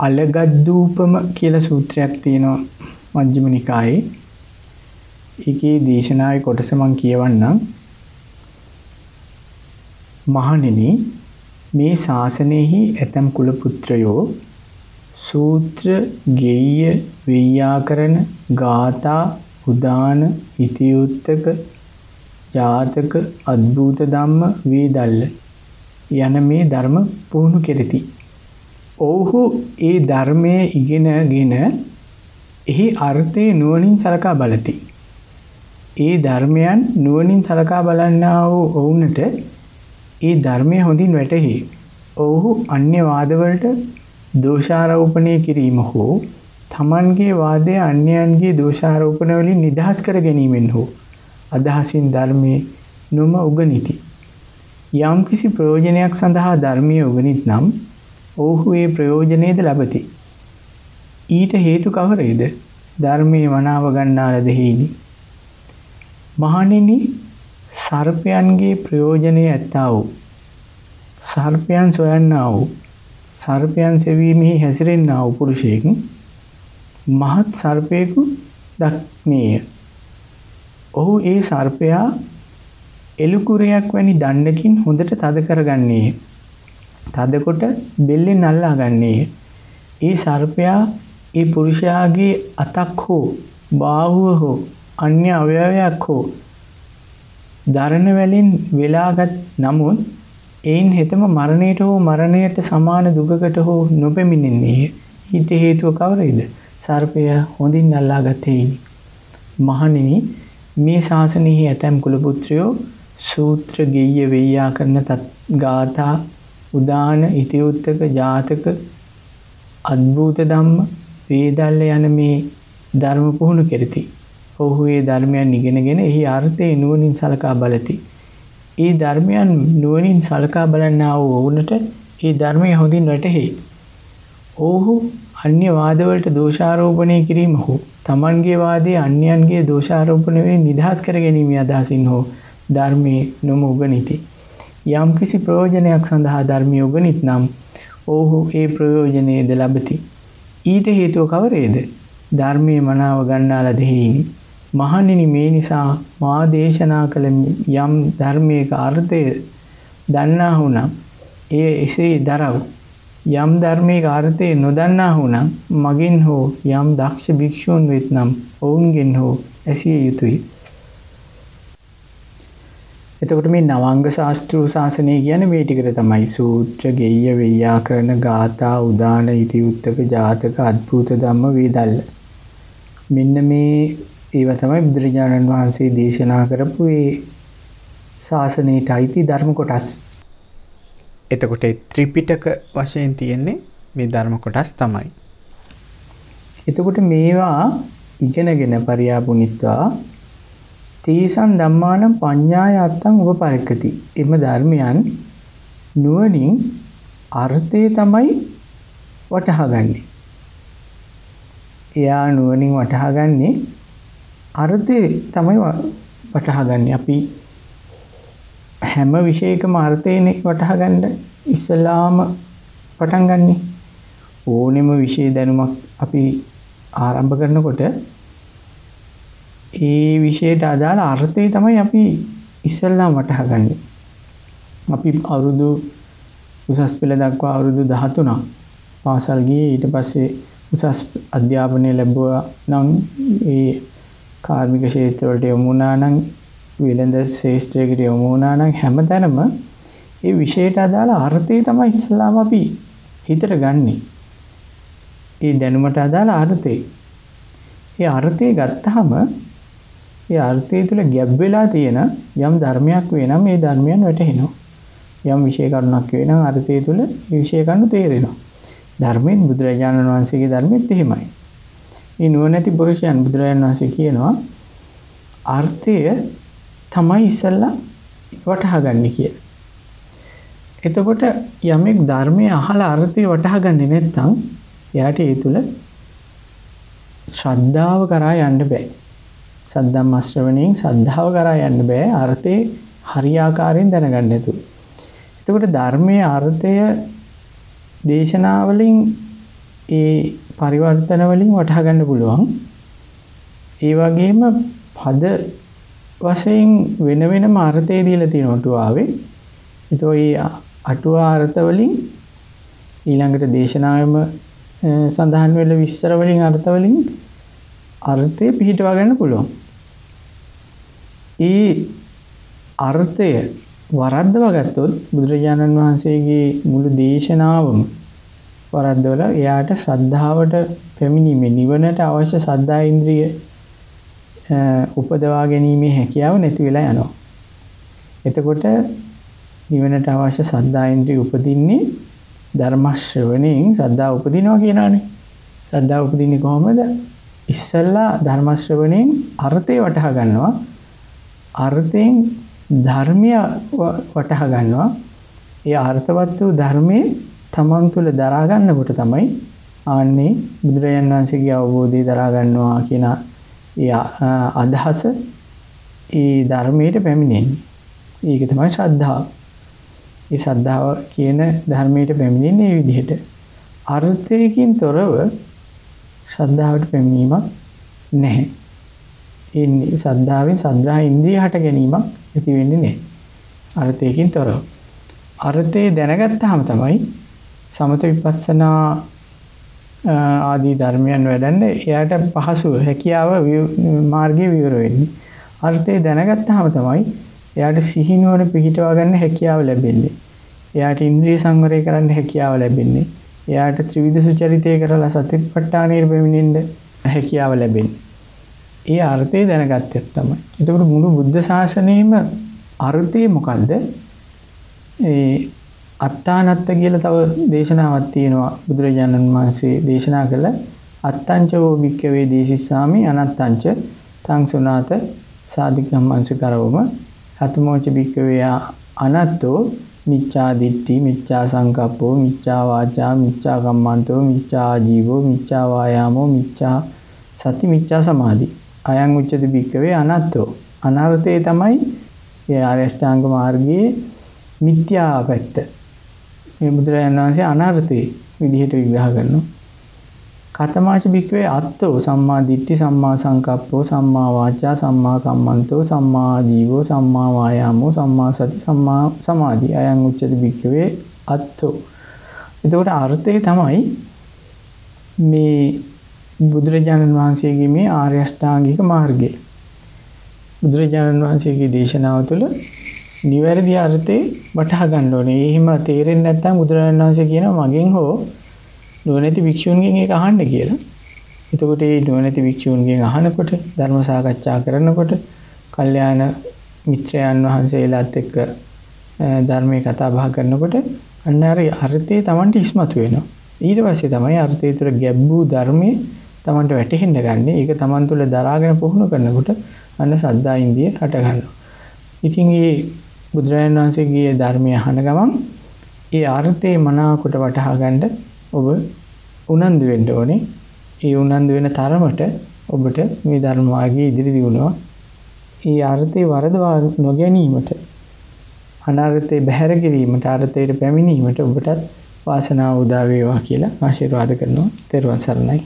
අලගද්දූපම කියලා සූත්‍රයක් තියෙනවා මජ්ක්‍ධිම නිකායේ. ඒකේ දේශනාවේ කොටස මම කියවන්නම්. මහණෙනි මේ ශාසනයෙහි ඇතම් කුල පුත්‍රයෝ සූත්‍ර ගෙය්‍ය වෙය්‍යාකරණ ගාථා උදාන ඉතිඋත්තක ජාතක අද්භූත ධම්ම වේදල්ල යන මේ ධර්ම පුහුණු කෙරෙති. ඔව්හු ඒ ධර්මයේ ඉගෙනගෙන එහි අර්ථය නුවණින් සලකා බලති. ඒ ධර්මයන් නුවණින් සලකා බලන්නා වූ ඔවුන්ට ඒ ධර්මය හොඳින් වැටහි. ඔව්හු අන්‍ය වාදවලට දෝෂාරෝපණය කිරීම හෝ තමන්ගේ වාදය අන්‍යයන්ගේ දෝෂාරෝපණ වලින් නිදහස් කර ගැනීමෙන් හෝ අදහසින් ධර්මයේ නොම උගනිති. යම්කිසි ප්‍රයෝජනයක් සඳහා ධර්මයේ උගනිත් නම් ඔවුහු ඒ ප්‍රයෝජනයේද ලබති. ඊට හේතු කවරේද? ධර්මයේ මනාව ගන්නා ලද හේනි. මහණෙනි සර්පයන්ගේ ප්‍රයෝජනය ඇත්තා වූ සර්පයන් සොයන්නා වූ සර්පයන් සෙවීමෙහි හැසිරෙන්නා වූ පුරුෂයෙක් මහත් සර්පයෙකු දක්නේය. ඔහු ඒ සර්පයා එළුකුරයක් වැනි දණ්ඩකින් හොඳට තද කරගන්නේය. තදකොට බෙල්ලෙන් අල්ලා ගන්නේය. ඒ සර්පයා ඒ පුරුෂයාගේ අතක් හෝ බාහුව හෝ අන්‍ය අවයවයක් හෝ දරණ වලින් වෙලාගත් නමුත් එයින් හෙතම මරණයට හෝ මරණයට සමාන දුකකට හෝ නොපැමිණෙන්නේ ඊට හේතුව කවරේද? සර්පය හොඳින් අල්ලාගත් හේයිනි. මහණෙනි මේ ශාසනයෙහි ඇතැම් කුල පුත්‍රයෝ සූත්‍ර ගෙය්‍ය වෙయ్యා කරන ගාථා උදාන ඉතිඋත්තක ජාතක අද්භූත ධම්ම වේදල්ල යන මේ ධර්ම පුහුණු කෙරෙති. ඔහු ඒ ධර්මයන් ඉගෙනගෙන එහි අර්ථය නුවණින් සලකා බලති. ඒ ධර්මයන් නුවණින් සලකා බලන්නා වූ ඔවුන්ට ඒ ධර්මය හොඳින් වැටහෙයි. ඔහු අන්‍ය වාදවලට දෝෂාරෝපණය කිරීම හෝ තමන්ගේ වාදයේ අන්‍යයන්ගේ දෝෂාරෝපණ වලින් නිදහස් කර ගැනීම අදහසින් හෝ ධර්මයේ නොම උගනිති. යම්කිසි ප්‍රයෝජනයක් සඳහා ධර්මයේ උගනිත් නම් ඔහු ඒ ප්‍රයෝජනයේද ලබති. ඊට හේතුව කවරේද? ධර්මයේ මනාව ගන්නා ලද හේිනි. මහණෙනි මේ නිසා මා දේශනා කළ යම් ධර්මයක අර්ථය දන්නා වුණා එය එසේ දරව යම් ධර්මයක අර්ථය නොදන්නා වුණා මගින් හෝ යම් දක්ෂ භික්ෂූන් වෙත්නම් ඔවුන්ගෙන් හෝ ඇසිය යුතුය එතකොට මේ නවංග ශාස්ත්‍රීය ශාසනය කියන්නේ මේ ටිකට තමයි සූත්‍ර, ගෙය්‍ය, වෙය්‍යාකරණ, ගාථා, උදාන, ඉතිඋත්තක, ජාතක, අද්භූත ධම්ම වේදල්ල. මෙන්න මේ ඒවා තමයි බුදුරජාණන් වහන්සේ දේශනා කරපු ඒ ශාසනයට අයිති ධර්ම කොටස්. එතකොට ත්‍රිපිටක වශයෙන් තියෙන්නේ මේ ධර්ම කොටස් තමයි. එතකොට මේවා ඉගෙනගෙන පරියාපුනිත්වා තීසන් ධම්මානම් පඤ්ඤාය අත්තං උපපරික්කති. එම ධර්මයන් නුවණින් අර්ථය තමයි වටහාගන්නේ. එයා නුවණින් වටහාගන්නේ අර්ථය තමයි වටහාගන්නේ. අපි හැම විශේෂයකම අර්ථයනේ වටහාගන්න ඉස්සලාම පටන් ගන්නෙ. ඕනෙම විශේෂ දැනුමක් අපි ආරම්භ කරනකොට ඒ විෂයට අදාළ අර්ථය තමයි අපි ඉස්සල්ලාම වටහාගන්නේ. අපි අවුරුදු උසස් පෙළ දක්වා අවුරුදු 13ක් පාසල් ගියේ ඊට පස්සේ උසස් අධ්‍යාපනය ලැබුවා නම් ඒ කාර්මික ක්ෂේත්‍රවලට යොමු වුණා නම් වෙළඳ ශාස්ත්‍රයකට යොමු වුණා නම් හැමතැනම ඒ විෂයට අදාළ අර්ථය තමයි ඉස්සල්ලාම අපි හිතට ගන්නෙ. ඒ දැනුමට අදාළ අර්ථය. ඒ අර්ථය ගත්තාම ඒ අර්ථය තුළ ගැබ් වෙලා තියෙන යම් ධර්මයක් වේ නම් ඒ ධර්මයන් වැටහෙනවා. යම් විශේෂ කරුණක් වේ නම් අර්ථය තුළ ඒ විශේෂ කරුණු තේරෙනවා. ධර්මයෙන් බුදුරජාණන් වහන්සේගේ ධර්මෙත් එහෙමයි. මේ නුවණැති පුරුෂයන් බුදුරජාණන් වහන්සේ කියනවා අර්ථය තමයි ඉස්සල්ලා වටහාගන්නේ කියලා. එතකොට යමෙක් ධර්මයේ අහලා අර්ථය වටහාගන්නේ නැත්නම් එයාට ඒ තුල ශ්‍රද්ධාව කරා යන්න බෑ. සද්ධම්ම ශ්‍රවණයෙන් සද්ධාව කරා යන්න බෑ අර්ථේ හරියාකාරයෙන් දැනගන්න නැතුව. එතකොට ධර්මයේ අර්ථය දේශනාවලින් ඒ පරිවර්තන වලින් වටහා ගන්න පුළුවන්. ඒ වගේම පද වශයෙන් වෙන වෙනම අර්ථය දීලා තියෙන අටුවාවේ. ඒතෝ මේ අටුවා අර්ථ වලින් ඊළඟට දේශනාවෙම සඳහන් වෙල විස්තර වලින් අර්ථ වලින් අර්ථය පිහිටවා ගන්න පුළුවන්. ඒ අර්ථය වරද්දව ගත්තොත් බුදුරජාණන් වහන්සේගේ මුළු දේශනාවම වරද්දවලා එයාට ශ්‍රද්ධාවට පැමිණීමේ නිවනට අවශ්‍ය සද්ධා ඉන්ද්‍රිය උපදවා ගැනීමේ හැකියාව නැති වෙලා යනවා. එතකොට නිවනට අවශ්‍ය සද්ධා ඉන්ද්‍රිය උපදින්නේ ධර්ම ශ්‍රවණයෙන් ශ්‍රද්ධාව උපදිනවා කියනවානේ. ශ්‍රද්ධාව උපදින්නේ කොහොමද? ඉස්සෙල්ලා ධර්ම ශ්‍රවණයෙන් අර්ථය වටහා ගන්නවා. අර්ථයෙන් ධර්මය වටහා ගන්නවා. ඒ අර්ථවත් වූ ධර්මයේ තමන් තුළ දරා ගන්නකොට තමයි ආන්නේ බුදුරජාන් වහන්සේගේ අවබෝධය දරා ගන්නවා කියන ඒ අදහස ඒ ධර්මයට පැමිණෙන්නේ. ඒක තමයි ශ්‍රද්ධාව. ඒ ශ්‍රද්ධාව කියන ධර්මයට පැමිණෙන්නේ මේ විදිහට. අර්ථයකින් තොරව ශ්‍රද්ධාවට පැමිණීමක් නැහැ. ඒ ශ්‍රද්ධාවෙන් සද්ධා ඉන්ද්‍රිය හට ගැනීමක් ඇති වෙන්නේ නැහැ. අර්ථයකින් තොරව. අර්ථය දැනගත්තාම තමයි සමත විපස්සනා ආදී ධර්මයන් වැඩන්න එයාට පහසුව හැකියාව මාර්ගය විවර වෙන්නේ. අර්ථය දැනගත්තාම තමයි එයාට සිහිනුවන පිහිටවා ගන්න හැකියාව ලැබෙන්නේ. එයාට ඉන්ද්‍රිය සංවරය කරන්න හැකියාව ලැබෙන්නේ. එයාට ත්‍රිවිධ සුචරිතය කරලා සතිපට්ඨානයේ පැමිණෙන්න හැකියාව ලැබෙන්නේ. ඒ අර්ථය දැනගත්තේ තමයි. එතකොට මුළු බුද්ධ ශාසනයෙම අර්ථය මොකද්ද? ඒ අත්තානත්ත කියලා තව දේශනාවක් තියෙනවා බුදුරජාණන් වහන්සේ දේශනා කළ අත්තංච වූ වික්කවේ දේශිස්සාමි අනත්තංච තං සුනාත සාධිකම්මංස කරවම සතමෝච භික්කවේ අනත්තෝ මිච්ඡා දිට්ඨි මිච්ඡා සංකප්පෝ මිච්ඡා වාචා මිච්ඡා කම්මන්තෝ මිච්ඡා ජීවෝ මිච්ඡා වායාමෝ මිච්ඡා සති මිච්ඡා සමාධි අයං උච්චති භික්කවේ අනත්තෝ අනර්ථය තමයි ඒ ආර්ය අෂ්ටාංග මාර්ගයේ මිත්‍යා පැත්ත මේ බුදුරජාණන් වහන්සේ අනර්ථේ විදිහට විග්‍රහ කරනවා. කතමාච භික්කවේ අත්තෝ සම්මා දිට්ඨි සම්මා සංකප්පෝ සම්මා වාචා සම්මා කම්මන්තෝ සම්මා ජීවෝ සම්මා වායාමෝ සම්මා සති සම්මා සමාධි අයං උච්චති භික්කවේ අත්තෝ. එතකොට අර්ථය තමයි මේ බුදුරජාණන් වහන්සේගේ මේ ආර්ය අෂ්ටාංගික මාර්ගය. බුදුරජාණන් වහන්සේගේ දේශනාව තුළ නිවැරදි අර්ථේ වටහා ගන්න ඕනේ. එහෙම තේරෙන්නේ නැත්නම් බුදුරජාණන් වහන්සේ කියනවා මගෙන් හෝ නුවණැති භික්ෂුන්ගෙන් ඒක අහන්න කියලා. එතකොට මේ නුවණැති භික්ෂුන්ගෙන් අහනකොට ධර්ම සාකච්ඡා කරනකොට කල්යාණ මිත්‍රයන් වහන්සේලාත් එක්ක ධර්මයේ කතා බහ කරනකොට අන්න අර අර්ථය Tamanට ඉස්මතු වෙනවා. ඊට පස්සේ තමයි අර්ථය තුළ ගැඹුරු ධර්මයේ Tamanට වැටහෙන්න ගන්නේ. ඒක Taman තුළ දරාගෙන පුහුණු කරනකොට අන්න සද්දා ඉන්දිය හට ගන්නවා. ඉතින් මේ බුදුරජාණන් වහන්සේගේ ධර්මය අහන ගමන් ඒ අර්ථය මනාකොට වටහා ගන්න ඔබ උනන්දු වෙන්න ඕනේ. ඒ උනන්දු වෙන තරමට ඔබට මේ ධර්ම මාර්ගයේ ඉදිරි දියුණුව ඒ අර්ථය වරදවා නොගැනීමට අනර්ථය බැහැර කිරීමට අර්ථයට පැමිණීමට ඔබටත් වාසනාව උදා වේවා කියලා ආශිර්වාද කරනවා. ත්වන් සරණයි.